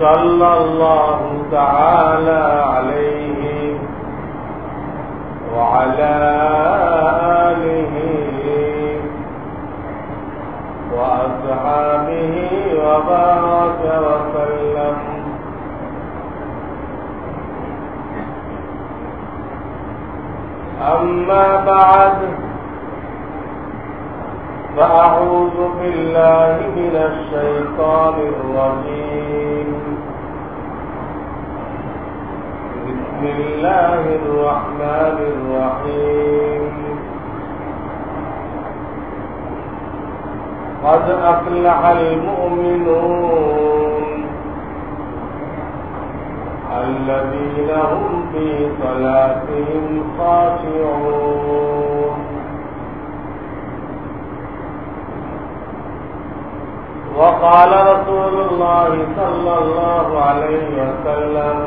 صلى الله تعالى عليه وعلى آله وأصحابه وبارك وسلم. أما بعد فأعوذ بالله من الشيطان الرجيم. بسم الله الرحمن الرحيم. قد أفلح المؤمنون الذين هم في صلاتهم خاشعون. وقال رسول الله صلى الله عليه وسلم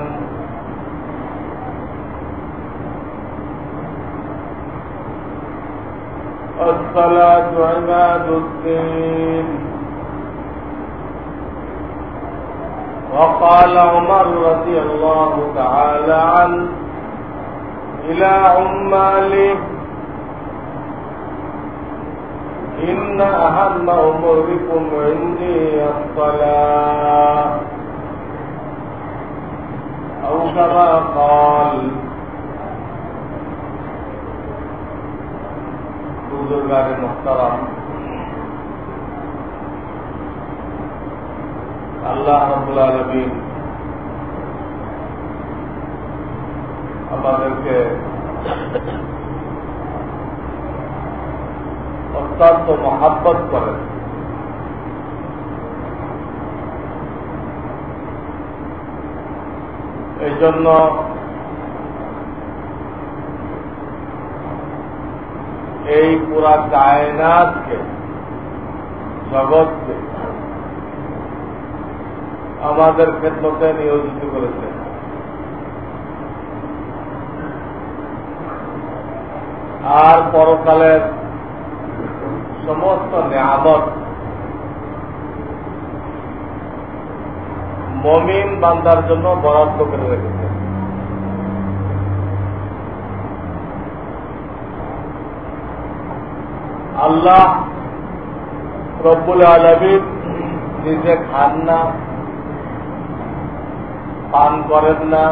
الصلاة عماد الدين. وقال عمر رضي الله تعالى عنه إلى عماله إن أهم أموركم عندي الصلاة أو كما قال বুজুর্গারে মোহতারাম আল্লাহ রবুল আলমিন আমাদেরকে অত্যন্ত মহাব্বত করেন এই জন্য এই পুরা কায়নাতকে, জগৎকে আমাদের ক্ষেত্রতে নিয়োজিত করেছে আর পরকালের সমস্ত নিয়ামত। মমিন বান্দার জন্য বরাদ্দ করে রেখেছে। আল্লাহ রব্বুল আলমিন নিজে খান না, পান করেন না।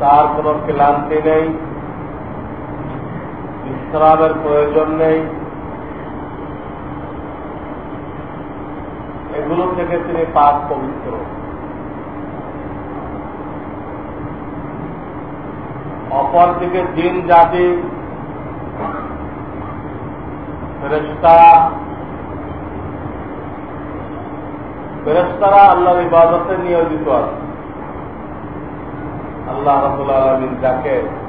তার কোন ক্লান্তি নেই। বিশ্রামের প্রয়োজন নেই। এগুলো থেকে তিনি পাক পবিত্র। অপরদিকে দিন, জাতি ফেরেস্তা ফেরেস্তারা আল্লাহর ইবাদতে নিয়োজিত আছে। আল্লাহ রবুল আলমিন যাকে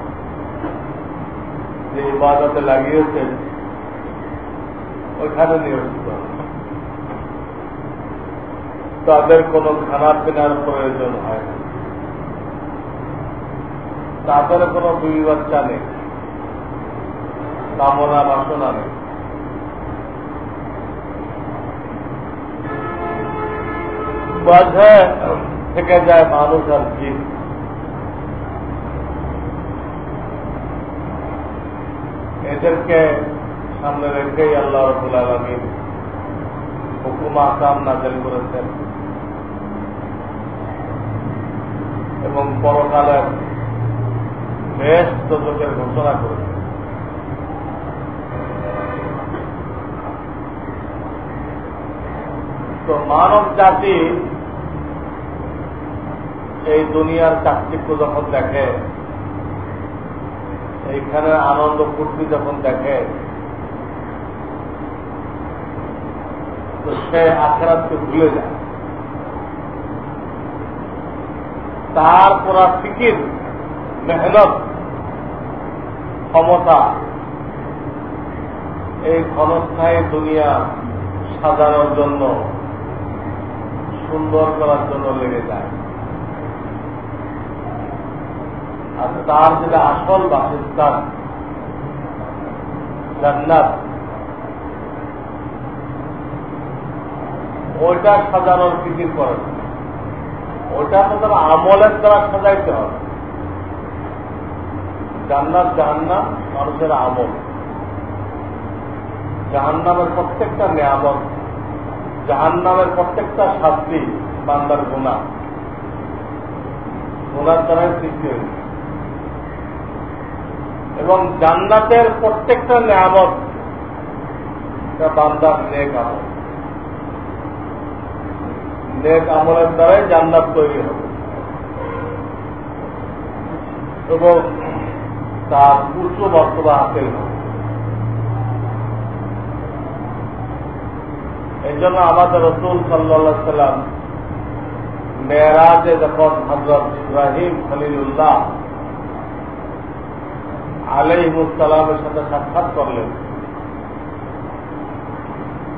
যে ইবাদতে লাগিয়েছেন, ওইখানে নিয়োজিত। তাদের কোনো খানা পিনার প্রয়োজন হয় তাদের কোনো দুই বাচ্চা নেই। কামনা বাসনা নেই। মাঝে থেকে যায় মানুষ আর জিন এদেরকে সামনে রেখেই আল্লাহ রবুল আলমীর হুকুম, আকাম নাজেল করেছেন। এবং পরকালের বেশ দোজকের ঘোষণা করেছেন। তো মানব জাতি এই দুনিয়ার চাকচিক্য যখন দেখে এইখানে আনন্দ ফুর্তি যখন দেখে, তো সে আখেরাতকে ভুলে যায়। তার পুরা ফিকির, মেহনত, ক্ষমতা, এই ক্ষণস্থায়ী দুনিয়া সাজানোর জন্য, সুন্দর করার জন্য লেগে যায়। আর তার যেটা আসল বাসস্থান জান্নাত। ওইটা সাজানোর ফিকির করে ওইটা তো তার আমলের দ্বারা সাজাইতে হবে। জান্নাত জাহান্নাম, মানুষের আমল। জাহান্নামের প্রত্যেকটা নিয়ামত, জাহান্নামের প্রত্যেকটা শাস্তি বান্দার গুণা গুণার দ্বারাই সৃষ্টি হয়েছে। এবং জান্নাতের প্রত্যেকটা নিয়ামত বান্দার নেক আমল। নেক আমলের দ্বারাই জান্নাত তৈরি হবে। এবং তার উচ্চ বর্তবা হাসিল এই জন্য আমাদের রসুল সাল্লা সাল্লাম মেয়েরাজে যখন হজরত ইব্রাহিম খলিলুল্লাহ আলহিমুসালামের সাথে সাক্ষাৎ করলেন।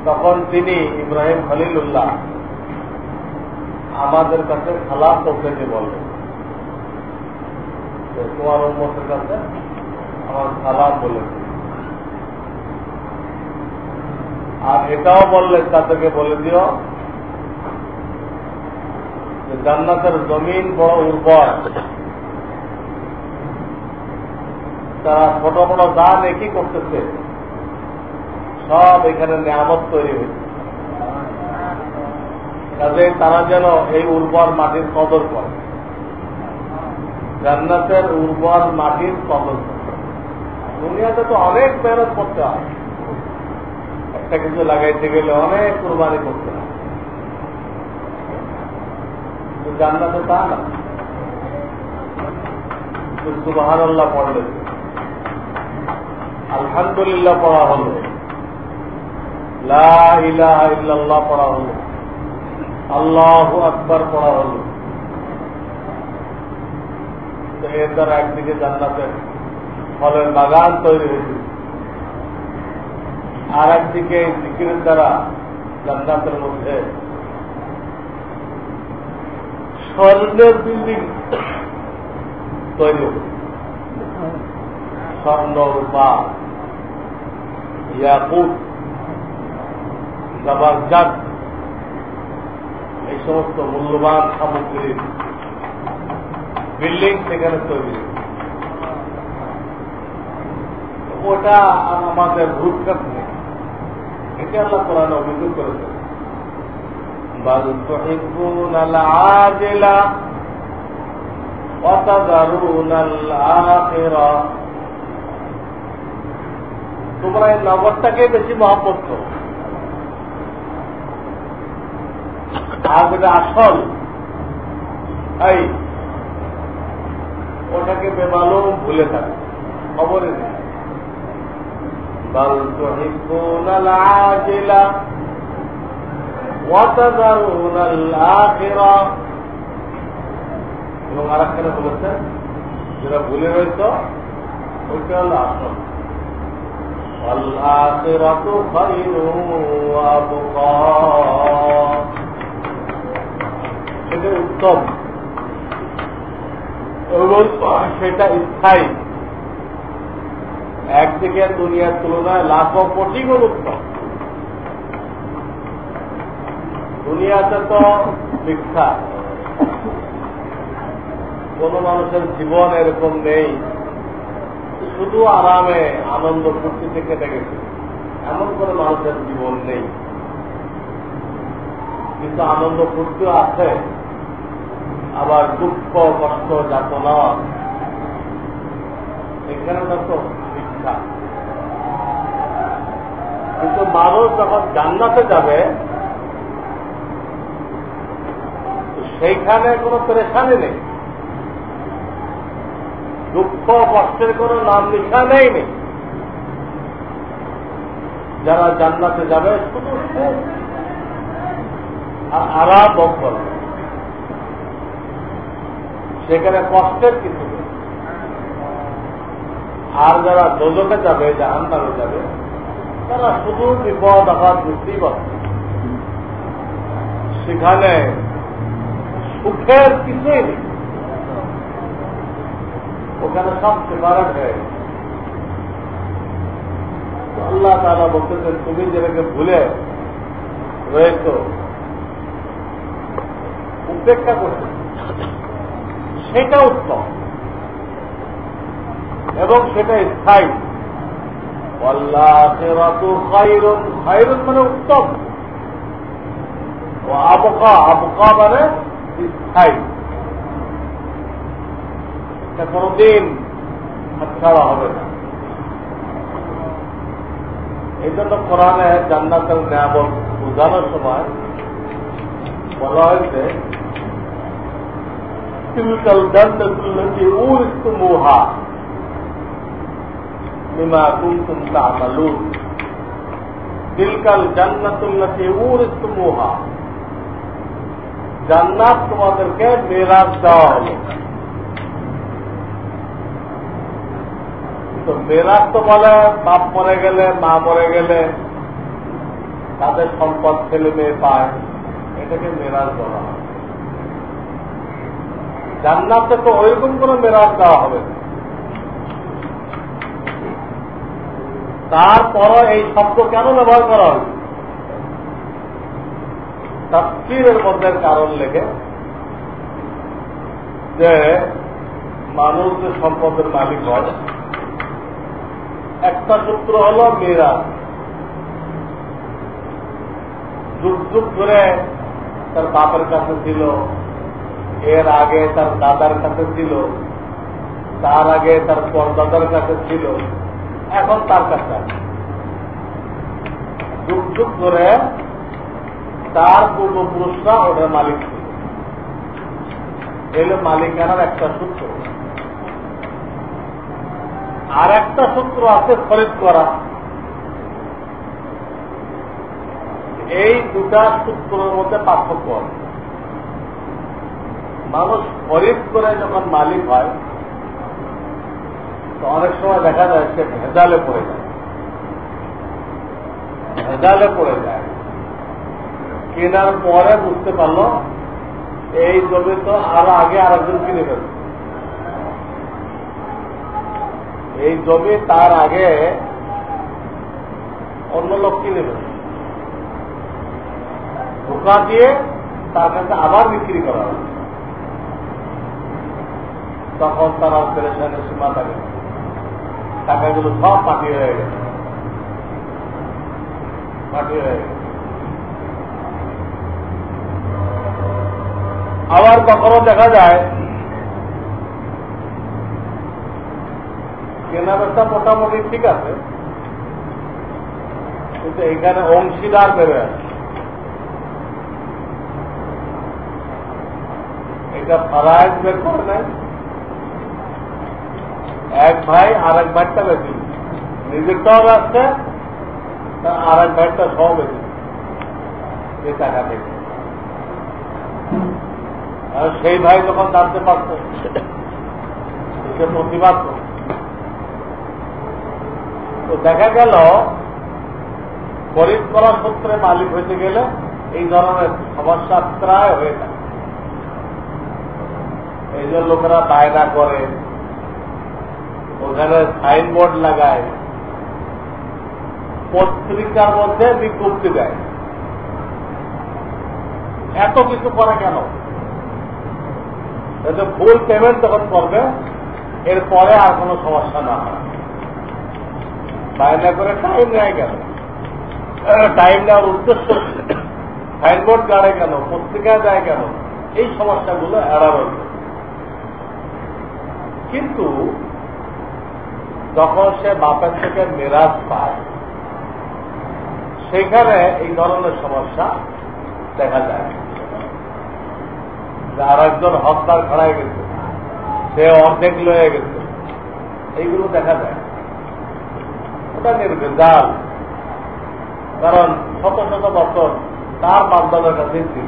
তখন তিনি ইব্রাহিম খলিলুল্লাহ আমাদের কাছে খালা পৌঁছেতে বললেন। তোমার উন্মতের কাছে আমার সালাম বলেছে আর এটাও বললে তাদেরকে বলে দিও জান্নাতের জমিন বড় উর্বর। তারা ছোট বড় দান একই করতেছে, সব এখানে নিয়ামত তৈরি হয়েছে। কাজে তারা যেন এই উর্বর মাটির কদর করে। জান্নাতের উর্বর মাটির কদর করে। দুনিয়াতে তো অনেক মেহনত করতে হয়। একটা কিছু লাগাইতে গেলে অনেক কোরবানি করতে হয়। জান্নাতে তা না। সুবাহান আল্লাহ পড়লে আলহামদুলিল্লাহ পড়া হলো। ইল্লাল্লাহ পড়া হলো। আল্লাহ আকবর পড়া হলো। এর দ্বারা একদিকে জান্নাতের ফলের বাগান তৈরি হয়েছে। আর একদিকে জিকিরের দ্বারা জান্নাতের মধ্যে স্বর্ণের বিল্ডিং তৈরি হয়েছে। স্বর্ণ রূপা ইয়াকুট জবরজাত এই সমস্ত মূল্যবান সামগ্রীর বিল্ডিং সেখানে তৈরি ওটা আমাদের ভূতকাপ নেই এটা আল্লাহ কোরআন অভিযোগ করেছে بل تحبون العاجلة وتذرون الآخرة তোমরা এই নগরটাকে বেশি মহাপত আর যেটা আসল, এই, ওটাকে বেমালো ভুলে থাকে, খবরে নেই। এবং আর বলেছেন যেটা ভুলে রয়েছে ওইটা হল আসল। والآخرة خير وأبقى সেটা উত্তম এবং সেটা স্থায়ী একদিকে দুনিয়ার তুলনায় লাখো কোটি গুণ উত্তম দুনিয়াতে তো শিক্ষা কোন মানুষের জীবন এরকম নেই শুধু আরামে আনন্দ ফুর্তিতে কেটে গেছে। এমন করে মানুষের জীবন নেই। কিন্তু আনন্দ ফুর্তিও আছে, আবার দুঃখ, কষ্ট, যাতনা। এখানে তো শিক্ষা। কিন্তু মানুষ যখন জান্নাতে যাবে সেইখানে কোনো পরেশানি নেই। দুঃখ, কষ্টের কোন নাম নিশানেই নেই যারা জান্নাতে যাবে, শুধু আর আরাম ভোগ সেখানে কষ্টের কিছু নেই। আর যারা দোজকে যাবে জাহান নামে যাবে, তারা শুধু বিপদ, আঘাত বুঝতেই পারছে সেখানে সুখের কিছুই নেই। ওখানে সব সেপারেট হয়ে গেছে। আল্লাহ তারা বলতেছেন, তুমি যেটাকে ভুলে রয়েছ, উপেক্ষা করছে সেটা উত্তম এবং সেটা স্থায়ী। মানে উত্তম। আবকা আবকা মানে স্থায়ী। এটা কোনদিন হাতছাড়া হবে না। এই জন্য কোরআনে জান্নাতের নিয়ামত বোঝানোর সময় বলা হয়েছে জান্নাত তোমাদেরকে মেরাজ দেওয়া হলো। তো মেরাজ তো বলে, বাপ মরে গেলে, মা মরে গেলে তাদের সম্পদ ছেলে মেয়ে পায়। এটাকে মেরাজ বলা হয়। জান্নাতে তো ওইরকম কোন মেরাজ দেওয়া হবে না। তারপরও এই শব্দ কেন ব্যবহার করা হয়েছে তাফসিরের মধ্যে কারণ লেগে যে মানুষ যে সম্পদের মালিক হয় একটা সূত্র হল মেয়েরা যুগ যুগ ধরে তার বাপের কাছে ছিল, এর আগে তার দাদার কাছে ছিল, তার আগে তার পরদাদার কাছে ছিল, এখন তার কাছে যুগ যুগ ধরে তার পূর্বপুরুষরা ওটার মালিক ছিল। এলো মালিকানার একটা সূত্র। আর একটা সূত্র আছে খরিদ করা। এই দুটা সূত্রের মধ্যে পার্থক্য আছে। মানুষ খরিদ করে যখন মালিক হয়, তো অনেক সময় দেখা যায় সে ভেজালে পড়ে যায়। ভেজালে পড়ে যায়। কেনার পরে বুঝতে পারল, এই জমি তো আরও আগে আরেকজন কিনে ফেলছে এই জমি তার আগে অন্য লোক কিনে ফেলছে ধোকা দিয়ে তার কাছে আবার বিক্রি করা হবে। তখন তারা পেরেশানের সীমা থাকে টাকাগুলো সব পাঠিয়ে হয়ে গেছে পাঠিয়ে হয়ে গেছে আবার কখনো দেখা যায় কেনা বেচা মোটামুটি ঠিক আছে। কিন্তু এখানে অংশীদার বেড়ে আছে এটা ফারায়জ বের করে নেয় এক ভাই আর এক ভাইটা বেশি। নিজেরটাও আসছে আর এক ভাইটা সব বেশি। এই টাকা থেকে আর সেই ভাই যখন জানতে পারত সে প্রতিবাদ করত তো দেখা গেল খরিদ করার সূত্রে মালিক হইতে গেলে এই ধরনের সমস্যা প্রায় হয়ে থাকে এই জন্য লোকেরা বায়না করে, ওখানে সাইনবোর্ড লাগায়, পত্রিকার মধ্যে বিজ্ঞপ্তি দেয়। এত কিছু করে কেন? ফুল পেমেন্ট যখন করবে, এরপরে আর কোনো সমস্যা না হয়। বায়না করে টাইম নেয় কেন টাইম নেওয়ার উদ্দেশ্য সাইনবোর্ড গাড়ে কেন পত্রিকায় দেয় কেন এই সমস্যাগুলো এড়ানো কিন্তু যখন সে বাপের থেকে মেরাজ পায়, সেখানে এই ধরনের সমস্যা দেখা যায়। আর একজন হত্যার খাড়ায় গেছে, সে অর্ধেক লয়ে গেছে, এইগুলো দেখা যায়। ওটা নির্ভেজাল কারণ শত শত বছর তার বাপদাদার কাছে ছিল।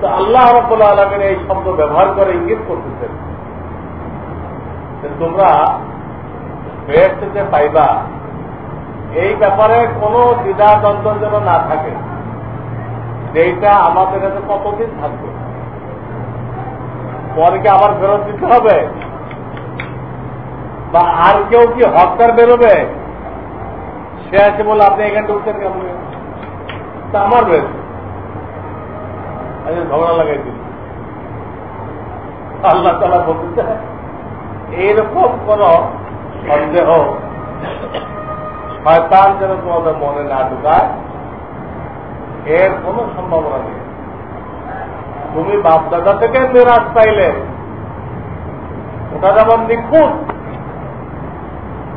তো আল্লাহ রব্বুল আলমের এই শব্দ ব্যবহার করে ইঙ্গিত করতেছেন তোমরা বেশ যে পাইবা, এই ব্যাপারে কোনো দ্বিধা দ্বন্দ্ব যেন না থাকে যেটা আমাদের কাছে কতদিন থাকবে। পরে কি আবার ফেরত দিতে হবে? বা আর কেউ কি হকার বেরোবে? সে আছে বলে আপনি এখানে ঢুকছেন কেমন তা আমার আচ্ছা ঝগড়া লাগাই দিল আল্লাহ তালা বলতে এইরকম কোন সন্দেহ শয়তান যেন তোমাদের মনে না ঢুকায়, এর কোন সম্ভাবনা নেই। তুমি বাপদাদা থেকে নিরাশ পাইলে, ওটা যেমন নিখুঁত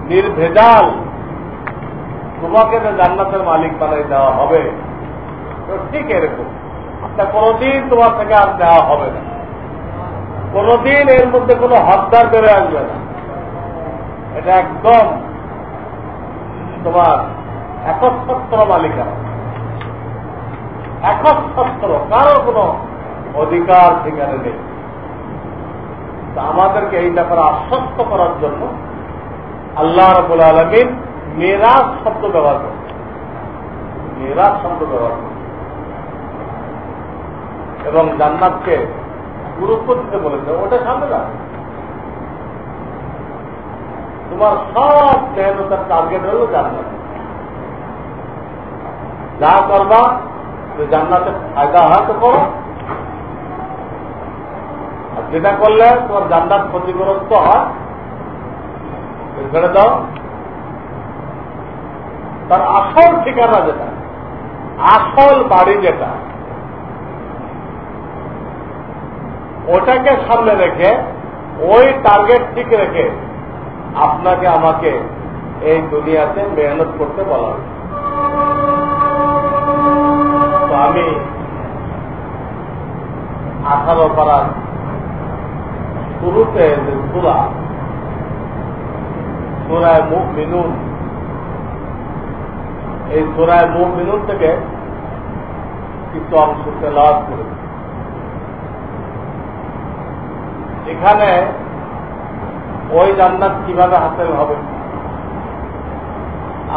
নির্ভেজাল। তোমাকে জান্নাতের মালিক বানাই দেওয়া হবে। তো ঠিক এরকম। তা কোনদিন তোমার থেকে আর দেওয়া হবে না। কোনদিন এর মধ্যে কোনো হকদার বেড়ে আসবে না। এটা একদম তোমার একচ্ছত্র মালিকা একচ্ছত্র কারও কোনো অধিকার সেখানে নেই। আমাদেরকে এই ব্যাপারে আশ্বস্ত করার জন্য আল্লাহ রবুল আলমিন মেরাজ শব্দ ব্যবহার করে মেরাজ শব্দ ব্যবহার করে এবং জান্নাতকে গুরুত্ব দিতে বলেছে। ওটা সামনে না তোমার সব মেহনতের টার্গেট হল জান্নাত। যা করবা জান্নাতে ফায়দা হয় তো করো। আর যেটা করলে তোমার জান্নাত ক্ষতিগ্রস্ত হয় ছেড়ে দাও। তার আসল ঠিকানা যেটা, আসল বাড়ি যেটা, ওটাকে সামনে রেখে, ওই টার্গেট ঠিক রেখে আপনাকে আমাকে এই দুনিয়াতে মেহনত করতে বলা হয়েছে। তো আমি আঠারো পাড়ার শুরুতে যে সুরা সুরায় মুখ মিনুন এই সুরায় মুখ মিনুন থেকে কিছু অংশ তেলাওয়াত করেছি এখানে ওই জান্নাত কীভাবে হাসিল হবে?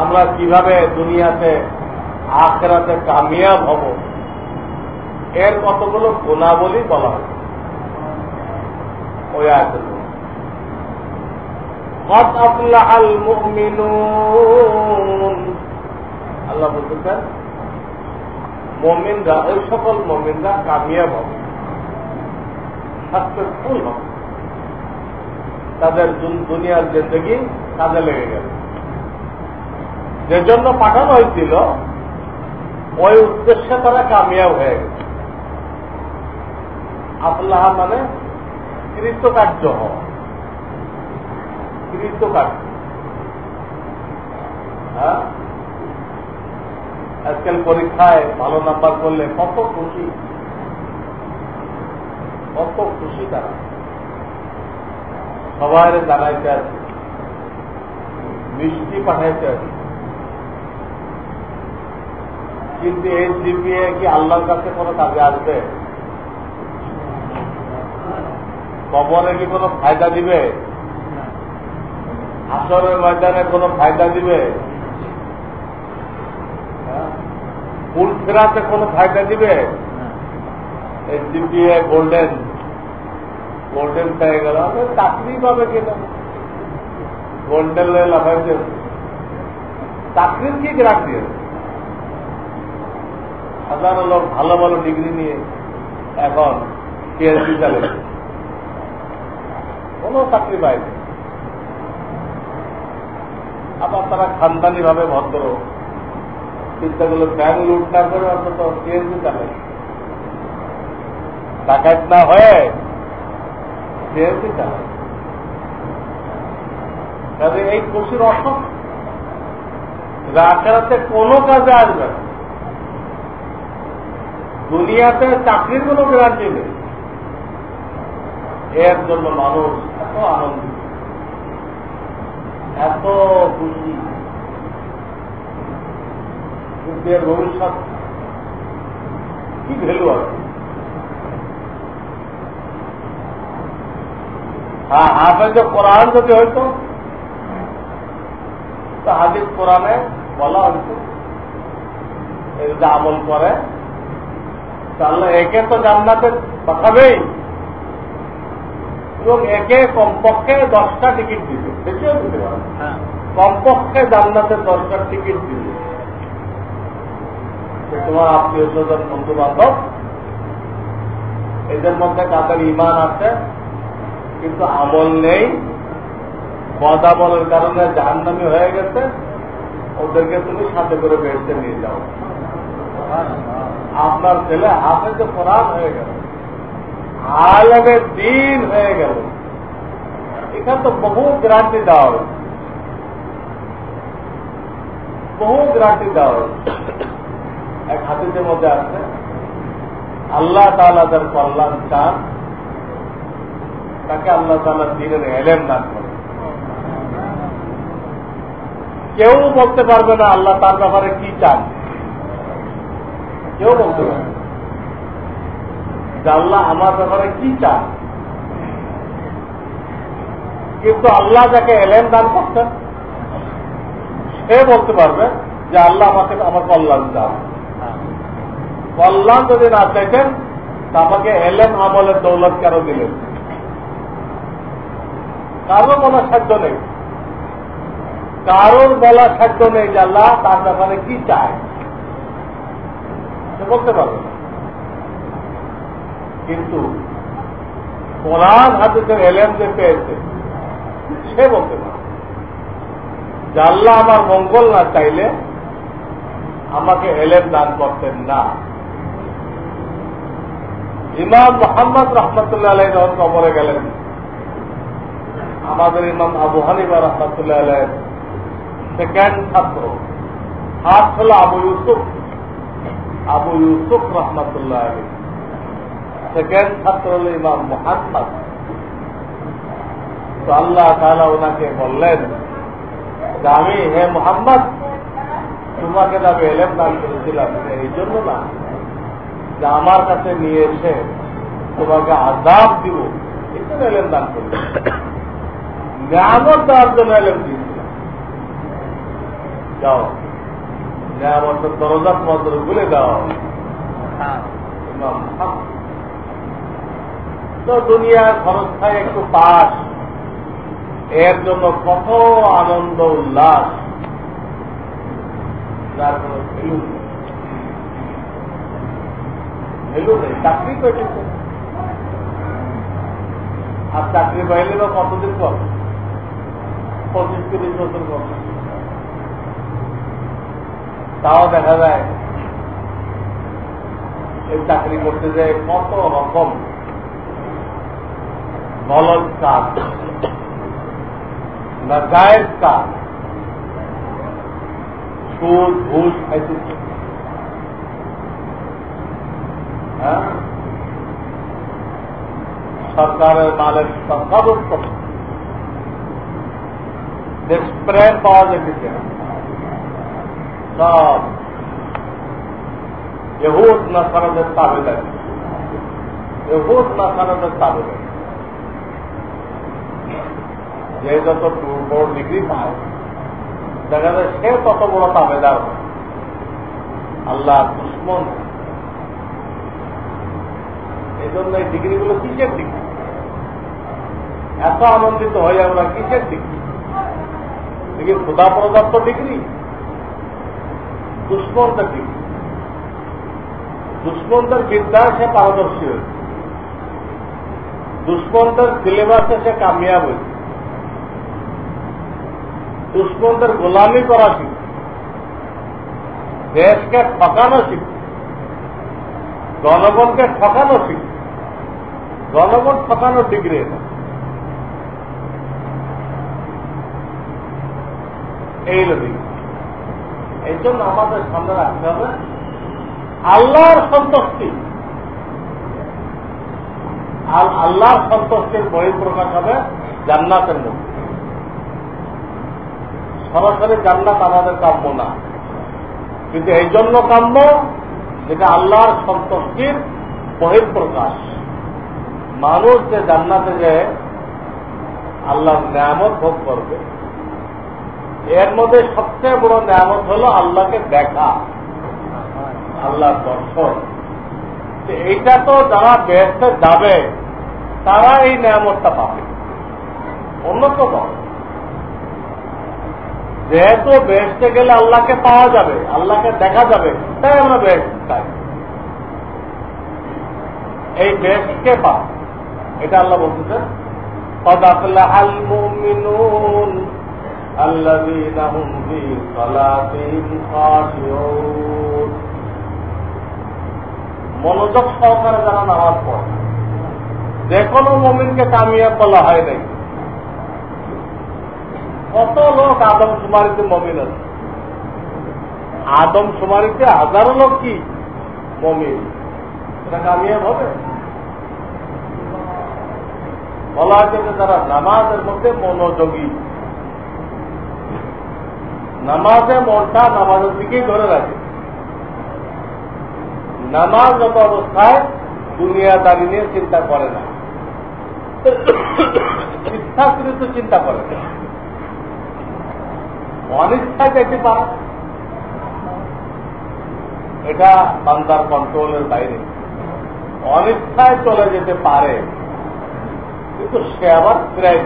আমরা কীভাবে দুনিয়াতে, আখেরাতে কামিয়াব হব? এর কতগুলো গুণাবলী বলা হয় ওই আয়াতের কত আফলাহাল মুমিনুন আল্লাহ বলতেছেন, মমিনরা, ওই সকল মমিনরা কামিয়াব। হবে সাকসেসফুল হবে। তাদের দুনিয়ার জিন্দগি কাজে লেগে গেল যে জন্য পাঠানো হয়েছিল, ওই উদ্দেশ্যে তারা কামিয়াব হয়ে গেছে। আফলাহা মানে কৃতকার্য হওয়া। কৃতকার্য হ্যাঁ? আজকাল পরীক্ষায় ভালো নাম্বার করলে কত খুশি। কত খুশি তারা। সবাই জানাইতে আছে। মিষ্টি পাঠাইতে আছে। কিন্তু এই জিপিএ কি আল্লাহর কাছে কোনো কাজে আসবে? কবরে কি কোনো ফায়দা দিবে? আসরের ময়দানে কোনো ফায়দা দিবে? ফুল ফেরাতে কোনো ফায়দা দিবে? এই জিপিএ গোল্ডেন গোল্ডেন পেয়ে গেল। চাকরি পাবে কিনা গোল্ডেন লাফাইতে চাকরির কি গ্রাক দিয়ে? সাধারণ লোক ভালো ভালো ডিগ্রি নিয়ে এখন পিএইচডি চালে। কোন চাকরি পায়নি। আবার তারা খানদানি ভাবে ভদ্র। চিন্তা করলে ব্যাংক লুট না করে অন্তত সিএনজি চালাই ডাকাত না হয়ে সিএনজি চালাই কাজে এই খুশির অর্থ? রাখাতে কোনো কাজে আসবে না। দুনিয়াতে চাকরির কোনো গ্যারান্টি নেই। এর জন্য মানুষ এত আনন্দিত। এত খুশি। কিন্তু এর ভবিষ্যৎ কি ভ্যালু আছে? হ্যাঁ হাফেজ কোরআন যদি হইতো, তো হাদিস কোরআনে বলা হইতো। যদি আমল করে, তাহলে একে তো জান্নাতে পাঠাবেই এবং একে কমপক্ষে দশটা টিকিট দিবে। বেশিও দিতে পারে কমপক্ষে জান্নাতের দশটা টিকিট দিবে। তোমার আত্মীয় স্বজন বন্ধু বান্ধব এদের মধ্যে কাদের ইমান আছে কিন্তু আমল নেই বদামলের কারণে জাহান্নামি হয়ে গেছে ওদেরকে তুমি সাথে করে বেড়তে নিয়ে যাও। আপনার ছেলে হাতে যে কোরআন হয়ে গেল আলমের দিন হয়ে গেল। এখানে তো বহু গ্রান্তি দেওয়া বহু গ্যারান্টি দেওয়া হয়েছে। এক হাতিদের মধ্যে আছে, আল্লাহ তালা যার কল্যাণ চান, তাকে আল্লাহ তালা দিনের এলেম দান করে কেউ বলতে পারবে না আল্লাহ তার ব্যাপারে কি চান। কেউ বলতে পারবে যে আল্লাহ আমার ব্যাপারে কি চান কিন্তু আল্লাহ যাকে এলেম দান করছেন সে বলতে পারবে যে আল্লাহ আমাকে, আমার কল্যাণ চান কল্যাণ যদি না চাইতেন, তা আমাকে এলেম আমলের দৌলত কেন দিলেন? কারও বলার সাধ্য নেই। কারোর বলার সাধ্য নেই যে আল্লাহ তার ব্যাপারে কি চায়। সে বলতে পারবে কিন্তু কোরআন হাদিসের এলেম যে পেয়েছে সে বলতে পারে। যে আমার মঙ্গল না চাইলে আমাকে এলেম দান করতেন না। ইমাম মোহাম্মদ রহমতুল্লাহ আলাই যখন কবরে গেলেন, আমাদের ইমাম আবু হানিবা রহমতুল্লাহ আলাই সেকেন্ড ছাত্র first hall Abu Yusuf Abu Yusuf Rahmatullah Ali second ছাত্র হল ইমাম মোহাম্মদ। তো আল্লাহ তাহলে ওনাকে বললেন যে আমি হে মোহাম্মদ তোমাকে আমি এলেম দান করেছিলাম এই জন্য না। যে আমার কাছে নিয়ে এসে তোমাকে আজাব দিব জন্য এলেম দান করি নিয়ামত দেওয়ার জন্য এলেম দিয়েছিলাম যাও নিয়ামতের দরজা তোমাদের ভুলে দাও। তো দুনিয়ার খরচ খায় একটু পাস। এর জন্য কত আনন্দ উল্লাস। চাকরি পেয়েছে আর চাকরি পাইলে বা কতদিন কর পঁচিশ, তিরিশ বছর কর তাও দেখা যায়, এই চাকরি করতে যায় কত রকম গলত কাজ না গায়ের কাজ সুদ ঘুষ খাইতেছে হ্যাঁ? সরকারের মালের সর্বাদস্ত যে স্প্রে পাওয়া যেতেছে সব। এহুদ না সারাদের তাবেদারি। এহুদ না সারাদের তাবেদারি। যে যত বড় ডিগ্রি পায়, দেখা যায় সে তত বড় তাবেদার আল্লাহ দুশ্মন। এই জন্য এই ডিগ্রিগুলো কিসের ডিগ্রি? এত আনন্দিত হয়ে আমরা, কিসের ডিগ্রি? দেখি, খোদা প্রদত্ত ডিগ্রি? দুশ্মনদের ডিগ্রি। দুশ্মনদের বিদ্যায় সে পারদর্শী হয়েছে দুশ্মনদের সিলেবাসে সে কামিয়াব হয়েছে দুশ্মনদের গোলামি করা শিখছে দেশকে ঠকানো শিখছে জনগণকে ঠকানো শিখছে জনগণ ঠকানো ডিগ্রি এটা এই নদী এই জন্য আমাদের সামনে রাখতে হবে আল্লাহর সন্তুষ্টি। আর আল্লাহর সন্তুষ্টির বহিঃপ্রকাশ হবে জান্নাতের মধ্যে। সরাসরি জান্নাত আমাদের কাম্য না। কিন্তু এই জন্য কাম্য যেটা আল্লাহর সন্তুষ্টির বহিঃপ্রকাশ। মানুষ যে জান্নাতে যে আল্লাহর নিয়ামত ভোগ করবে, এর মধ্যে সবচেয়ে বড় নিয়ামত হল আল্লাহকে দেখা, আল্লাহর দর্শন। এইটা তো যারা বেসতে যাবে, তারা এই নিয়ামতটা পাবে। অন্য তো পাবে যেহেতু বেসতে গেলে আল্লাহকে পাওয়া যাবে আল্লাহকে দেখা যাবে তাই আমরা বেশ চাই এই বেশকে পা এটা আল্লাহ বলতেছেন قد المؤمنون الذين هم في صلاتهم خاشعون মনোযোগ সহকারে যারা নামাজ পড়ে যে কোনো মমিনকে কামিয়াব বলা হয় নাই কত লোক আদম সুমারিতে মমিন আছে? আদম সুমারিতে হাজারো লোক কি? মমিন। এটা কামিয়াব হবে? বলা হয়েছে যে যারা নামাজের মধ্যে মনোযোগী। নামাজে মনটা নামাজের দিকেই ধরে রাখে। নামাজ যত অবস্থায় দুনিয়াদারি নিয়ে চিন্তা করে না। ইচ্ছাকৃত চিন্তা করে না। অনিচ্ছায় যেতে পারে। এটা বান্দার কন্ট্রোলের বাইরে। অনিচ্ছায় চলে যেতে পারে, কিন্তু সে আবার ফিরাই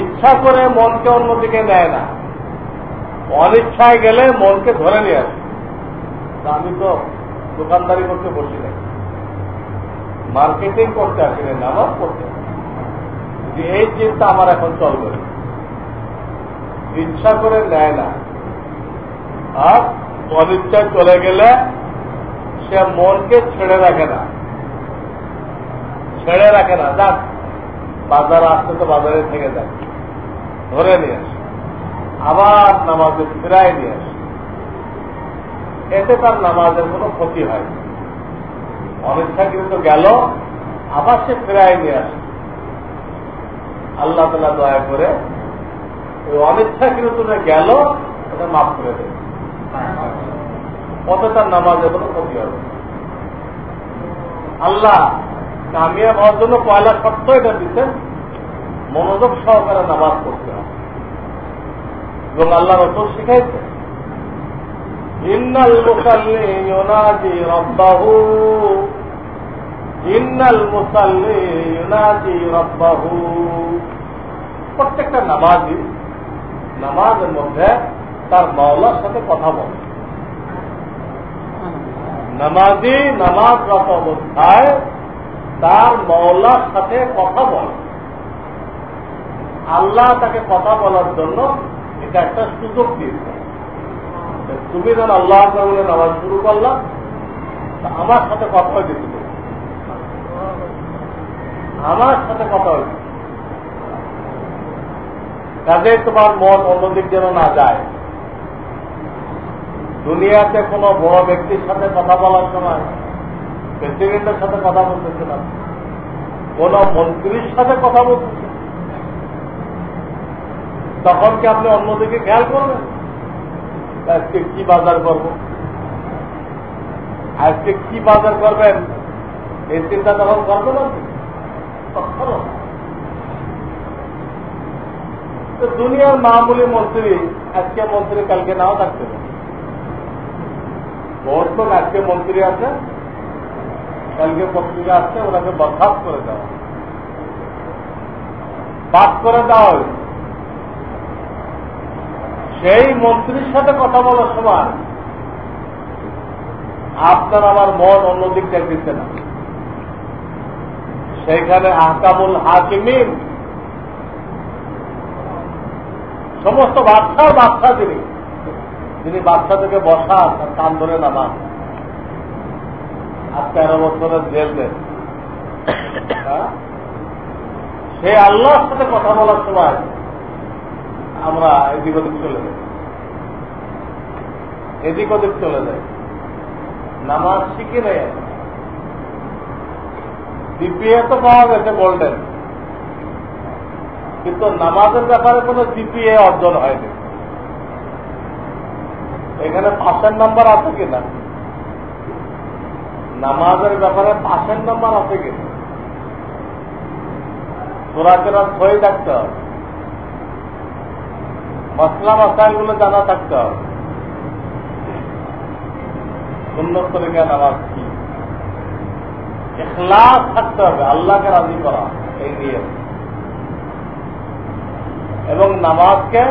ইচ্ছা করে মনকে অন্যদিকে নেয় না। অনিচ্ছায় গেলে মনকে ধরে নিয়ে আসে। আমি তো দোকানদারি করতে বসি নাই মার্কেটিং করতে আসি নাই নামাজ করতে এই চিন্তা আমার এখন চলবে ইচ্ছা করে নেয় না। আর অনিচ্ছায় চলে গেলে সে মনকে ছেড়ে রাখে না। ছেড়ে রাখে না, যাক, বাজার আসতে তো বাজারে থেকে যায়। ধরে নিয়ে আসে। আবার নামাজে ফিরাই নিয়ে আসে। এতে তার নামাজের কোনো ক্ষতি হয় অনিচ্ছা কিন্তু গেল, আবার সে ফেরাই নিয়ে আসে। আল্লাহ তালা দয়া করে অনিচ্ছাকৃত গেল, ওটা মাফ করে দেবে। তার নামাজের কোনো ক্ষতি হবে আল্লাহ কামিয়াব হওয়ার জন্য পয়লা শর্ত এটা দিচ্ছেন, মনোযোগ সহকারে নামাজ পড়তে হবে। এবং আল্লাহ রসুল শিখাইছে, ইন্নাল মুসাল্লি রব্বাহু, ইন্নাল মুসাল্লি রব্বাহু। প্রত্যেকটা নামাজি নামাজের মধ্যে তার মাওলার সাথে কথা বলে। নামাজি নামাজরত অবস্থায় তার মৌলার সাথে কথা বলে। আল্লাহ তাকে কথা বলার জন্য এটা একটা সুযোগ দিয়েছে। তুমি যখন আল্লাহ নামাজ শুরু করলাম আমার সাথে কথা হয়েছে আমার সাথে কথা হয়েছে। কাজে তোমার মন অন্যদিক যেন না যায়। দুনিয়াতে কোনো বড় ব্যক্তির সাথে কথা বলার সময় প্রেসিডেন্টের সাথে কথা বলতেছে না। কোন মন্ত্রীর সাথে কথা বলতেছে তখন কি আপনি অন্যদিকে খেয়াল করবেন? আজকে কি বাজার করব? আজকে কি বাজার করবেন? এই চিন্তা তখন করবেন আপনি? দুনিয়ার মামুলি মন্ত্রী আজকে মন্ত্রী কালকে নাও থাকতে লোক আজকে মন্ত্রী আছে, কালকে পত্রিকা আসছে ওনাকে বরখাস্ত করে দেওয়া পাস করে দেওয়া হয়েছে সেই মন্ত্রীর সাথে কথা বলার সময় আপনার আমার মন অন্যদিক দেখতেছে না। সেইখানে আহকামুল হাকিমিন সমস্ত বাচ্চার বাচ্চা তিনি। যিনি বাচ্চা থেকে বসান তার কান ধরে নামান। আর তেরো বছরের জেল দেন। হ্যাঁ? সে আল্লাহর সাথে কথা বলার সময় আমরা এদিক ওদিক চলে যাই। এদিক ওদিক চলে যাই। নামাজ শিখে নেই। ডিপিএ তো পাওয়া গেছে গোল্ডেন কিন্তু নামাজের ব্যাপারে কোন জিপিএ অর্জন হয়নি। এখানে পাশের নাম্বার আছে কিনা? নামাজের ব্যাপারে পাশের নাম্বার আছে কিনা? চোরাচোরা ছয় থাকতে হবে। মশলা মশাইল জানা থাকতে হবে। সুন্দর তরিকা নামাজ কি? এখলাস থাকতে হবে, আল্লাহকে রাজি করা, এই নিয়ম। এবং নামাজকে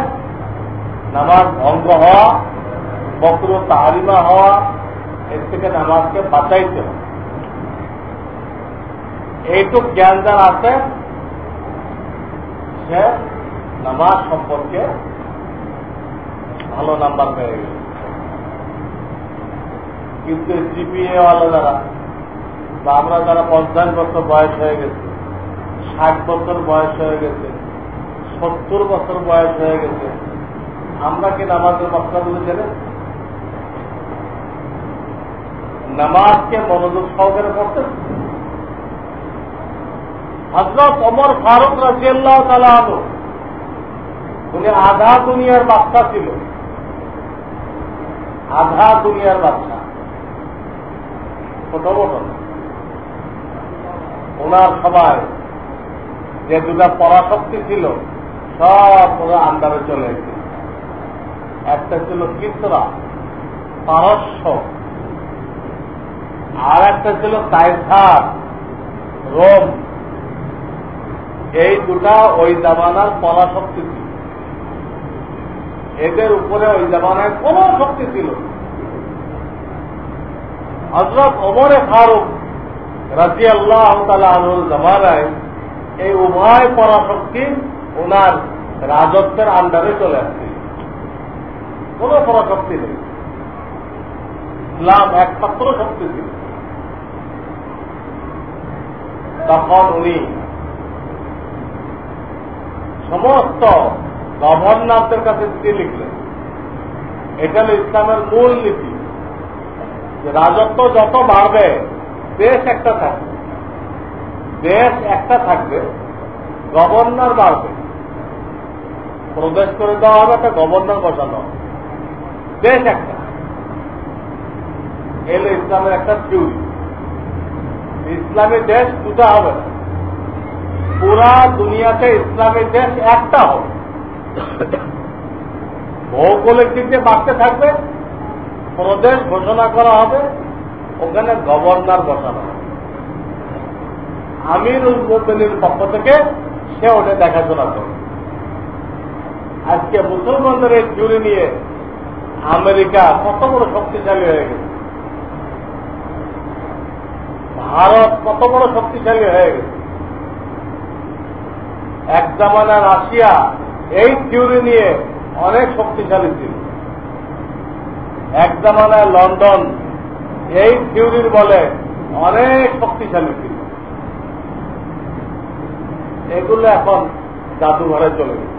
নামাজ ভঙ্গ হওয়া বক্র তাহারিমা হওয়া, এর থেকে নামাজকে বাঁচাইতে হবে। এইটুক জ্ঞান যার আছে, সে নামাজ সম্পর্কে ভালো নাম্বার পেয়ে গেল। কিন্তু জিপিএ ওয়ালা যারা, বা আমরা যারা পঞ্চাশ বছর বয়স হয়ে গেছে, ষাট বছর বয়স হয়ে গেছে সত্তর বছর বয়স হয়ে গেছে। আমরা কি নামাজের মশলাগুলো জেনে নামাজকে মনোযোগ সহকারে করতে হজরত অমর ফারুক রাজিয়াল্লাহ তালা আলো উনি আধা দুনিয়ার বাচ্চা ছিল। আধা দুনিয়ার বাচ্চা ছোট বড়। ওনার সবাই যে দুটা পরাশক্তি ছিল সব ওরা আন্দারে চলে গেছে। একটা ছিল কিসরা, পারস্য। আর একটা ছিল কায়সার, রোম। এই দুটা ওই জামানার পরাশক্তি ছিল। এদের উপরে ওই জামানায় কোন শক্তি ছিল হজরত ওমরে ফারুক রাজি আল্লাহ জামানায় এই উভয় পরাশক্তি ওনার রাজত্বের আন্ডারে চলে আসছে। কোন পরাশক্তি নেই। ইসলাম একমাত্র শক্তি ছিল। তখন উনি সমস্ত গভর্নরদের কাছে চিঠি লিখলেন। এটা ইসলামের মূল নীতি। রাজত্ব যত বাড়বে, দেশ একটা থাকবে। দেশ একটা থাকবে, গভর্নর বাড়বে। প্রদেশ করে দেওয়া হবে, একটা গভর্নর বসানো হবে। দেশ একটা। এলো ইসলামের একটা থিউরি ইসলামী দেশ দুটা হবে না। পুরা দুনিয়াতে ইসলামী দেশ একটা হবে। ভৌগোলিক দিক দিয়ে বাড়তে থাকবে, প্রদেশ ঘোষণা করা হবে, ওখানে গভর্নর বসানো হবে। আমির উদ্দিনের পক্ষ থেকে সে ওটা দেখাশোনা করবে। আজকে মুসলমানদের চুরি নিয়ে আমেরিকা কত বড় শক্তিশালী হয়ে গেছে। ভারত কত বড় শক্তিশালী হয়ে গেছে। এক জামানা রাশিয়া এই থিওরি নিয়ে অনেক শক্তিশালী ছিল। এক জামানায় লন্ডন এই থিওরির বলে অনেক শক্তিশালী ছিল। এগুলো এখন জাদুঘরে চলে গেছে।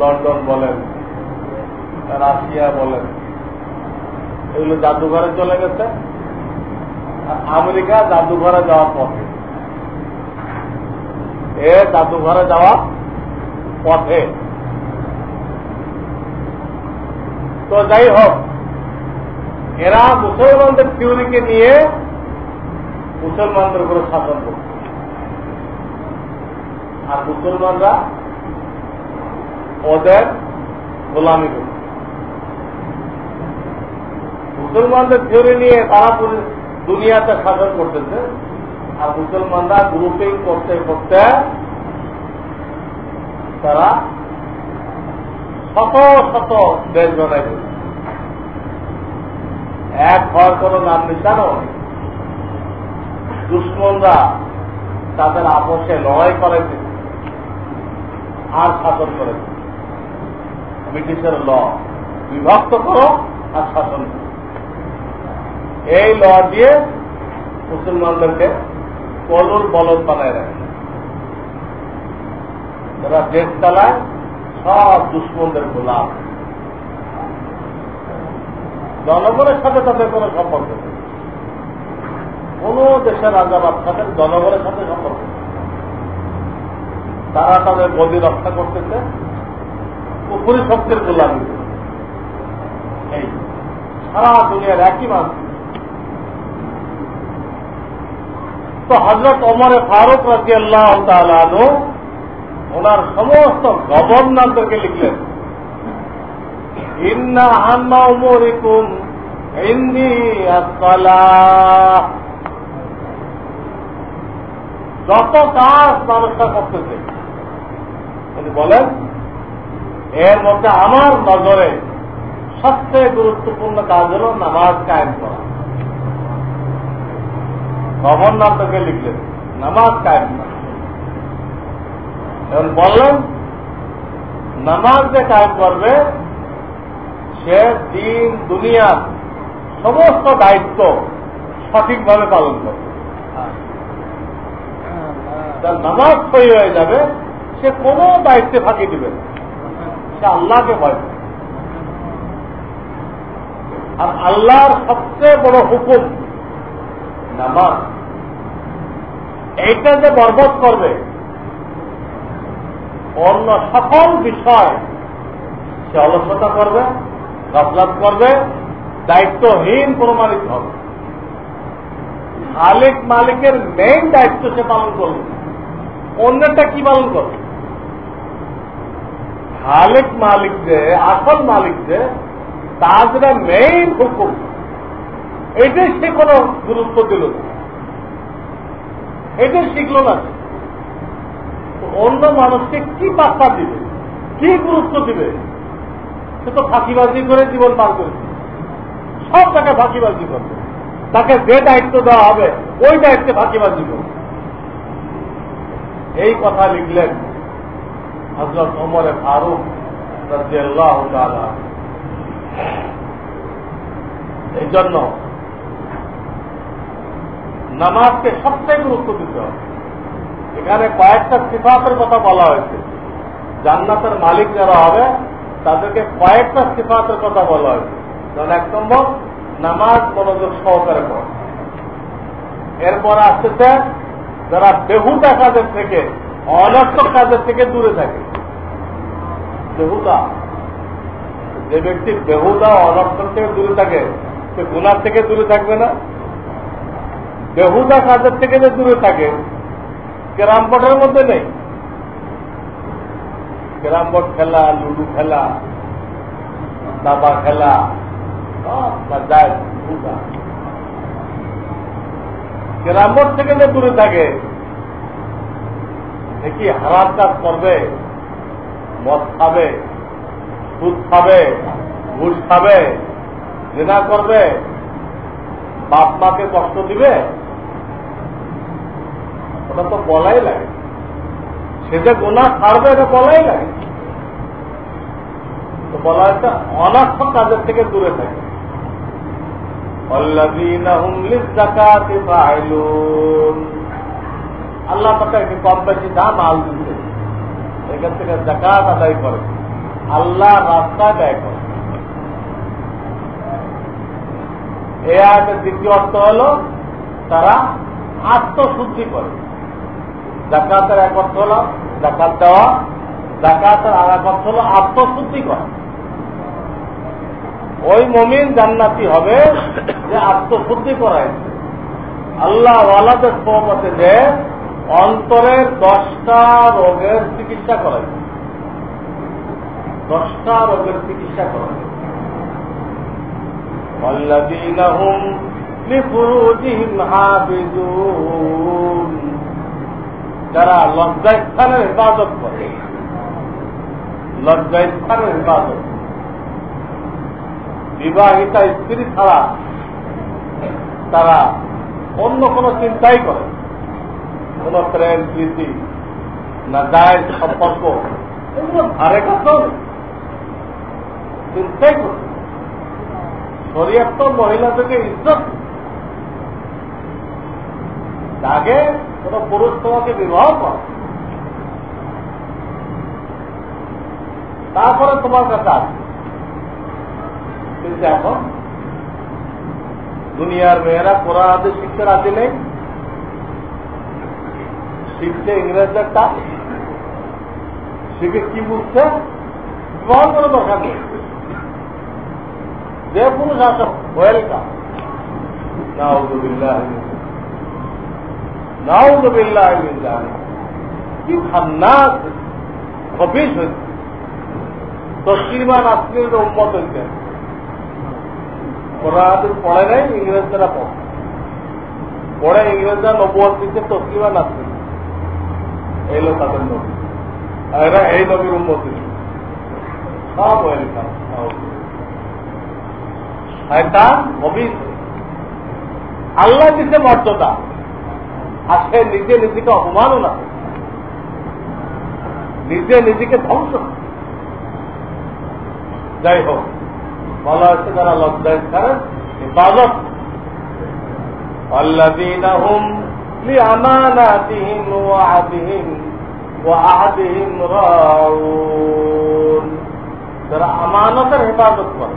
লন্ডন বলেন, রাশিয়া বলেন, এগুলো জাদুঘরে চলে গেছে। আমেরিকা জাদুঘরে যাওয়ার পথে। এ জাদুঘরে যাওয়া পথে। তো যাই হোক, এরা মুসলমানদের থিওরিকে নিয়ে মুসলমানদের উপরে শাসন করত আর মুসলমানরা ওদের গোলামি করত মুসলমানদের থিওরি নিয়ে তারা দুনিয়াতে শাসন করতেছে, আর মুসলমানরা গ্রুপিং করতে করতে তারা শত শত দেশ বানাই এক হওয়ার কোন নাম নিশানও দুশ্মনরা তাদের আপসে লড়াই করেছে, আর শাসন করেছে। ব্রিটিশের ল। বিভক্ত করো আর শাসন এই ল দিয়ে মুসলমানদেরকে কলুর বলদ বানায় রাখে। যারা দেশ চালায়, সব দুশ্মনদের গোলাম। জনগণের সাথে তাদের কোনো সম্পর্ক নেই। কোন দেশের রাজা বাচ্চাদের জনগণের সাথে সম্পর্ক তারা তাদের গদি রক্ষা করতেছে উপরি শক্তির গোলামি এই, সারা দুনিয়ার একই মানুষ। তো হজরত অমরে ফারুক রাজি আল্লাহ তালু ওনার সমস্ত গভর্নরদেরকে লিখলেন, ইন্না আন্না উমরিকুম ইন্দি যত কাজ মানুষরা করতেছে বলেন এর মধ্যে আমার নজরে সবচেয়ে গুরুত্বপূর্ণ কাজ হল নামাজ কায়েম করা। গভর্নরকে লিখলেন, নামাজ কায়েম করা এখন বললেন, নামাজ যে কায়েম করবে, সে দিন দুনিয়ার সমস্ত দায়িত্ব সঠিকভাবে পালন করবে। তার নামাজ সই হয়ে যাবে, সে কোনো দায়িত্বে ফাঁকি দিবে সে আল্লাহকে ভয় করে। আর আল্লাহর সবচেয়ে বড় হুকুম নামাজ। এইটা যে বরবত করবে, অন্য সকল বিষয় সে অলসতা করবে, গফলাত করবে, দায়িত্বহীন প্রমাণিত হবে। মালিক মালিকের মেইন দায়িত্ব সে পালন করবে। অন্যটা কি পালন করবে? খালেক মালিক যে, আসল মালিক যে তার যেটা মেইন হুকুম। এটাই সে কোনো গুরুত্ব দিল না। এটাই শিখল না অন্য মানুষকে কি পাত্তা দিবে? কি গুরুত্ব দিবে? সে তো ফাঁকিবাজি করে জীবন পার করেছে। সব তাকে ফাঁকিবাজি করবে। তাকে যে দায়িত্ব দেওয়া হবে, ওই দায়িত্বে ফাঁকিবাজি করবে। এই কথা লিখলেন হজরত ওমরে ফারুক এই জন্য নামাজকে সবচেয়ে গুরুত্ব দিতে হবে। এখানে কয়েকটা সিফাতের কথা বলা হয়েছে। জান্নাতের মালিক যারা হবে, তাদেরকে কয়েকটা সিফাতের কথা বলা হয়েছে। যেমন এক নম্বর, নামাজ মনোযোগ সহকারে পড়ে। এরপর আসতেছে, যারা বেহুদা কাজের থেকে অনর্থক কাজের থেকে দূরে থাকে। বেহুদা। যে ব্যক্তি বেহুদা অনর্থক থেকে দূরে থাকে, সে গুনার থেকে দূরে থাকবে না। বেহুদা কাজের থেকে যে দূরে থাকে ক্যারাম বোর্ডের মধ্যে নেই। বোর্ড খেলা, লুডু খেলা, দাবা খেলা বোর্ড থেকে যে দূরে থাকে দেখি হারাম কাজ করবে, মদ খাবে সুদ খাবে, ঘুষ খাবে, জেনা করবে, বাপ মাকে কষ্ট দিবে? ওটা তো বলাই লাগে। সে যে গোনা ছাড়বে এটা বলাই লাগে। তো বলা হচ্ছে অনার্থক কাজের থেকে দূরে থাকে। আল্লাহ তাকে কম বেশি দাম মাল দিচ্ছে, এখান থেকে জাকাত আদায় করে। আল্লাহ রাস্তা ব্যয় করে। এ আয়াতের দ্বিতীয় অর্থ হল, তারা আত্মশুদ্ধি করে। জাকাতের এক অর্থ হল জাকাত দেওয়া জাকাতের আর এক অর্থ হল আত্মশুদ্ধি করা। ওই মমিন জান্নাতি হবে যে আত্মশুদ্ধি করায়। আল্লাহ ওয়ালাদের সহমতে যে অন্তরের দশটা রোগের চিকিৎসা করা যায় দশটা রোগের চিকিৎসা করা যায় যারা লজ্জাস্থানের হেফাজত করে, লজ্জাস্থানের হেফাজত বিবাহিতা স্ত্রী ছাড়া তারা অন্য কোনো চিন্তাই করে কোন প্রেম প্রীতি না যায় সম্পর্ক, এগুলো ধারে কাছেও চিন্তাই করছে শরীয়ত তো মহিলাদেরকে ইজ্জত। আগে কোন পুরুষ তোমাকে বিবাহ করে তারপরে তোমার কাছে আসবে। কিন্তু এখন দুনিয়ার মেয়েরা কোরআন আদি শিক্ষার আদি নেই। শিখছে ইংরেজদেরটা শিখে কি বুঝছে? বিবাহ করে দরকার নেই। যে পুরুষ আসো ওয়েলকাম নাউজুবিল্লাহ পড়ে ইংরেজরা পড়ে। নবুয়াদ দিচ্ছে এলো তাদের নবী। এরা এই নবীর উন্নতি সব আল্লাহ দিতে মর্যাদা। আর সে নিজে নিজেকে অপমানও না নিজে নিজেকে ধ্বংস যাই হোক, বলা হচ্ছে তারা লজ্জায় কারণ ইবাদত। আল্লাহ لأماناتهم وعهدهم وعهدهم راعون যারা আমানতের হেফাজত করে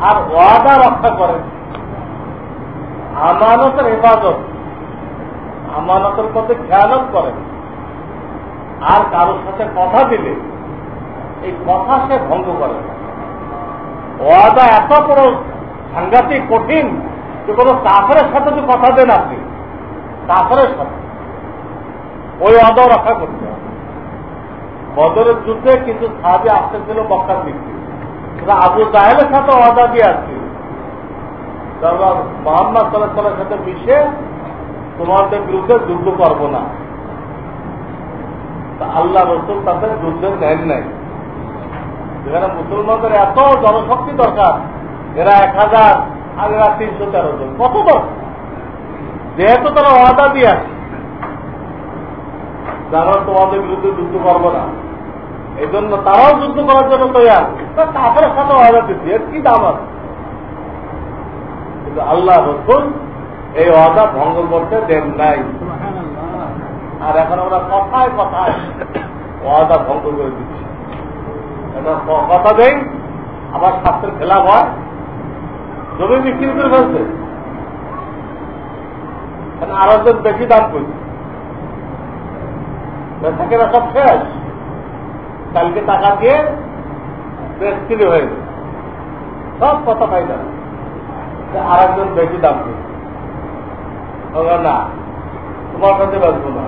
আর ওয়াদা রক্ষা করে আমানতের হেফাজত আমানতের মধ্যে খেয়ালত করে আর কারোর সাথে কথা দিলে এই কথা সে ভঙ্গ করে ওয়াদা এত বড় সাংঘাতিক কঠিন যে কোনো কাফরের সাথে যদি কথা দেন আপনি কাফরের সাথে ওই ওয়াদাও রক্ষা করতে হবে। বদরের যুদ্ধে কিছু সাহায্যে আসতেছিল মক্কার দিকে। আবু জাহেলের সাথে ওয়াদা দিয়ে আসছে। মোহাম্মদ সাল্লাহ সাথে মিশে তোমাদের বিরুদ্ধে যুদ্ধ করব না। আল্লাহ রসুল তাদের যুদ্ধে নেন নাই। যেখানে মুসলমানদের এত জনশক্তি দরকার, এরা এক হাজার, আর এরা তিনশো তেরো জন। কত দরকার? যেহেতু তারা ওয়াদা দিয়ে আসে যারা তোমাদের বিরুদ্ধে যুদ্ধ করব না। এই জন্য তারাও যুদ্ধ করার জন্য তৈরি তারপরে সাথে ওয়াদা দিচ্ছি এর কি দাম আছে? কিন্তু আল্লাহ রসুল এই ওয়াদা ভঙ্গ করতে দেন নাই। আর এখন আমরা কথায় কথায় ওয়াদা ভঙ্গ করে দিচ্ছি। এটা কথা দেই আবার স্বাস্থ্যের খেলাফ হয়। জমি বিক্রি করে ফেলছে। আর একজন বেশি দাম করছে বেচাকেরা সব শেষ। কালকে টাকা দিয়ে বেশকিরি হয়ে গেছে সব কথা পাই না। আর একজন বেশি দাম করছে না, তোমার সাথে বাঁচবো না।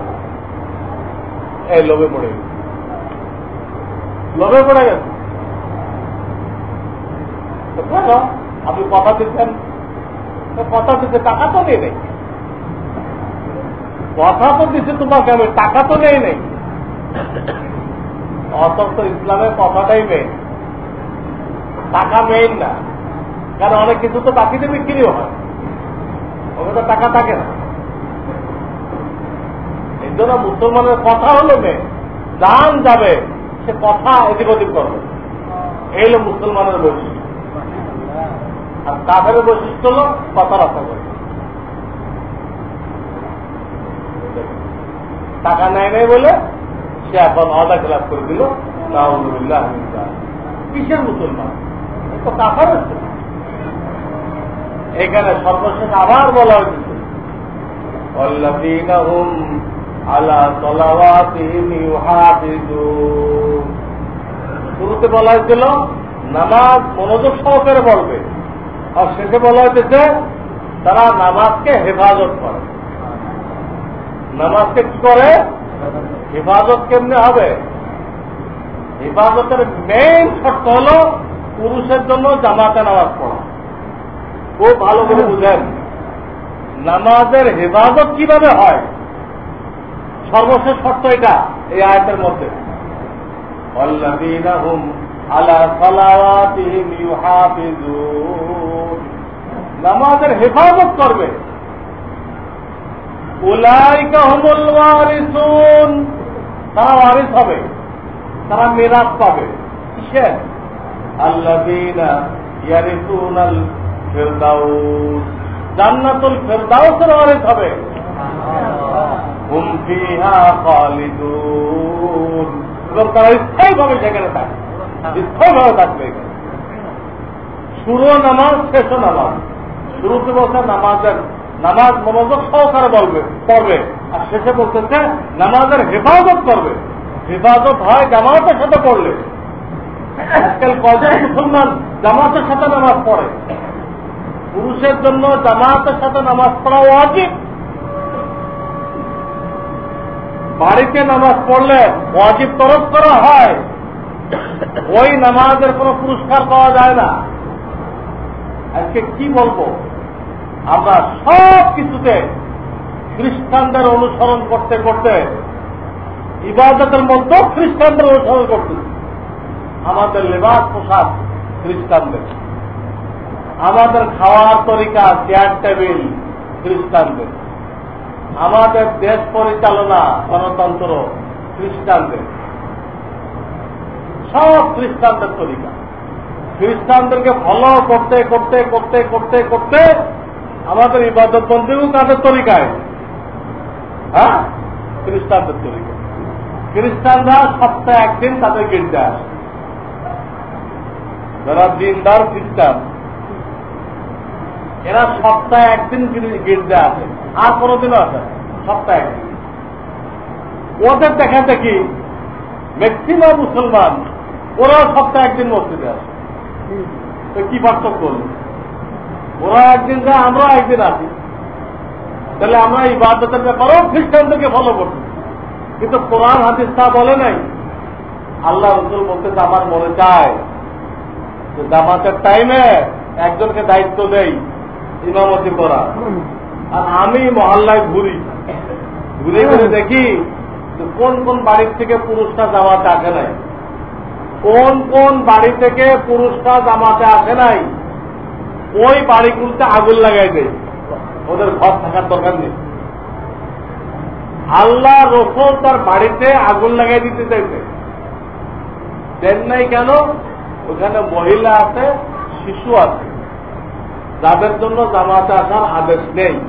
এই লোভে পড়ে গেছে লোভে পড়ে গেছে আপনি কথা দিচ্ছেন। কথা দিচ্ছে টাকা তো নেই কথা তো দিচ্ছে তোমাকে আমি, টাকা তো নেই। নেই অথচ ইসলামের কথাটাই মেন টাকা মেইন না। কারণ অনেক কিছু তো বাকিতে বিক্রিও হয়। তো টাকা থাকে না। এই জন্য মুসলমানের কথা হলো মেয়ে দান যাবে, সে কথা এদিক ওদিক করবে। এই হলো মুসলমানের বৈশিষ্ট্য। আর কাফের বৈশিষ্ট্য হল কথা রক্ষা করে টাকা নেয় নেই বলে সে এখন অদা খেলাপ করে দিল। নাহমদুল্লাহ কিসের মুসলমান? এখানে সর্বশেষ আবার বলা হয়েছে। শুরুতে বলা হয়েছিল, নামাজ মনোযোগ সহকারে বলবে। আর শেষে বলা হয়েছে তারা নামাজকে হেফাজত করে। নামাজকে কি করে? হেফাজত কেমনে হবে? হেফাজতের মেইন শর্ত হল পুরুষের জন্য জামাতে নামাজ পড়া। খুব ভালো করে বুঝেন। নামাজের হেফাজত কীভাবে হয়? সর্বশেষ শর্ত এটা, এই আয়তের মধ্যে। নামাজের হেফাজত করবে। তারা ওয়ারিস হবে, তারা মেরাজ পাবে। কিসের? ইয়ারিসুনাল ফিরদাউস। জান্নাতুল ফেরদাউসের ওয়ারিস হবে। হুম ফিহা খালিদুন। সেখানে থাকবে। থাকবে। নামাজ নামাজের নামাজ মনোযোগ সহকারে বলবে, পড়বে। আর শেষে বলতেছে, নামাজের হেফাজত করবে। হেফাজত হয় জামাতের সাথে পড়লে। আজকাল কজন মুসলমান জামাতের সাথে নামাজ পড়ে? পুরুষের জন্য জামাতের সাথে নামাজ পড়া উচিত বাড়িতে নামাজ পড়লে ওয়াজিব তরফ করা হয়। ওই নামাজের কোন পুরস্কার পাওয়া যায় না। আজকে কি বলব? আমরা সব কিছুতে খ্রিস্টানদের অনুসরণ করতে করতে, ইবাদতের মধ্যেও খ্রিস্টানদের অনুসরণ করতেছি আমাদের লেবাস পোশাক খ্রিস্টানদের। আমাদের খাওয়ার তরিকা চেয়ার টেবিল খ্রিস্টানদের। আমাদের দেশ পরিচালনা, গণতন্ত্র খ্রিস্টানদের। সব খ্রিস্টানদের তরিকা। খ্রিস্টানদেরকে ফলো করতে করতে করতে করতে করতে আমাদের ইবাদত বন্দীও তাদের তরিকায়? হ্যাঁ? খ্রিস্টানদের তরিকা খ্রিস্টানরা সপ্তাহে একদিন তাদের গির্জা আসে। যারা দিনদার খ্রিস্টান, এরা সপ্তাহে একদিন গির্জা আছে আর কোনোদিনও আছে সপ্তাহে একদিন। ওদের দেখা দেখি ম্যাক্সিমাম মুসলমান, ওরাও সপ্তাহে একদিন মসজিদে আসে। তো কি পার্থক্য ওরা একদিন যায় আমরাও একদিন আসি। তাহলে আমরা এই বাধ্যতার ব্যাপারেও খ্রিস্টানদেরকে ফলো করছি। কিন্তু কোরআন, হাদিস তা বলে নাই। আল্লাহ রসুল বলতে আমার মনে চায় যে জামাতের টাইমে একজনকে দায়িত্ব দেই, ইমামতি করা। আর আমি মহল্লায় ঘুরি। ঘুরে ঘুরে দেখি কোন কোন বাড়ির থেকে পুরুষটা জামাতে আসে নাই। কোন কোন বাড়ি থেকে পুরুষটা জামাতে আসে নাই। ওই বাড়িগুলোতে আগুন লাগাই দেয়। ওদের ঘর থাকার দরকার নেই। আল্লাহ রসুল তার বাড়িতে আগুন লাগাই দিতে চাইছে। দেন নাই কেন? ওখানে মহিলা আছে, শিশু আছে। যাদের জন্য জামাতে আসার আদেশ নেই।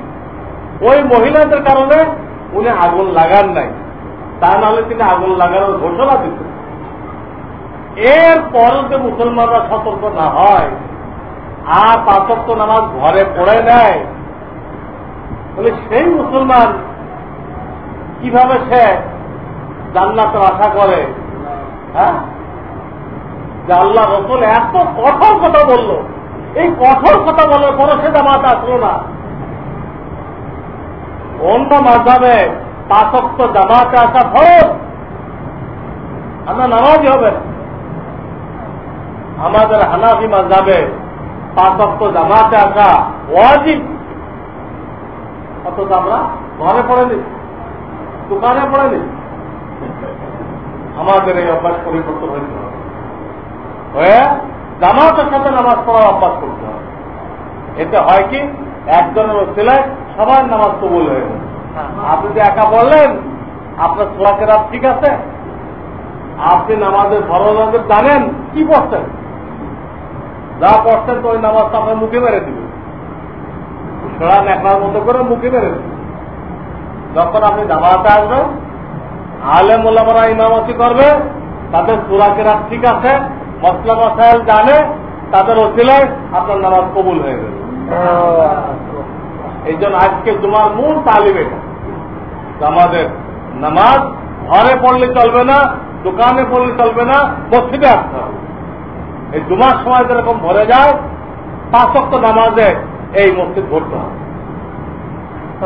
ওই মহিলাদের কারণে উনি আগুন লাগান নাই। তা নাহলে তিনি আগুন লাগানোর ঘোষণা দিতেন। এর পরে যে মুসলমানরা সতর্ক না হয় আর পাঁচক্ত নামাজ ঘরে পড়ে নেয়। বলে, সেই মুসলমান কীভাবে সে জান্নাতের আশা করে? হ্যাঁ? যে আল্লাহ রসুল এত কঠোর কথা বলল। এই কঠোর কথা বলার পরে সে জামাত আসলো না। অন্য মাধ্যমে পাঁচক্ত জামাতে আসা ফরজ। আমরা নামাজই হবে আমাদের হানাফি মাঝাবে পাঁচক্ত জামাতে আসা ওয়াজিব। অথচ আমরা ঘরে দোকানে আমাদের এই অভ্যাস পরিবর্তন হয়ে জামাতের সাথে নামাজ পড়ার অভ্যাস করতে হবে। এতে হয় কি? একজনের ওসিলায় সবার নামাজ কবুল হয়ে গেল আপনি যে একা বললেন আপনার সোলাকের ঠিক আছে? আপনি নামাজের ফরজ জানেন কি পড়ছেন? যা পড়ছেন তো ওই নামাজটা আপনার মুখে মেরে দিবে। সেরা নেকড়ার মতো করে মুখে মেরে দিবে। যখন আপনি জামাতে আসবেন আলে মোলামারা ইমামতি করবে, তাদের সুরাকেরা ঠিক আছে, মসলা মশাইল জানে, তাদের ওসিলায় আপনার নামাজ কবুল হয়ে গেল এই জন্য আজকে তোমার মূল তালিম আমাদের নামাজ, ঘরে পড়লে চলবে না, দোকানে পড়লে চলবে না, মসজিদে আসতে হবে। এই জুমার সময় যেরকম ভরে যায় পাঁচক্ত নামাজে এই মসজিদ ভরতে হবে।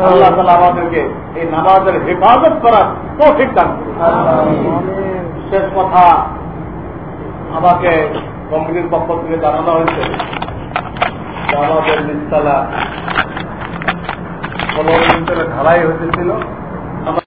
আল্লাহ। তালা আমাদেরকে এই নামাজের হেফাজত করার তৌফিক দান শেষ কথা আমাকে কমিটির পক্ষ থেকে জানানো হয়েছে আমাদের নিচতলা মিনিটের ঢালাই হয়েছিল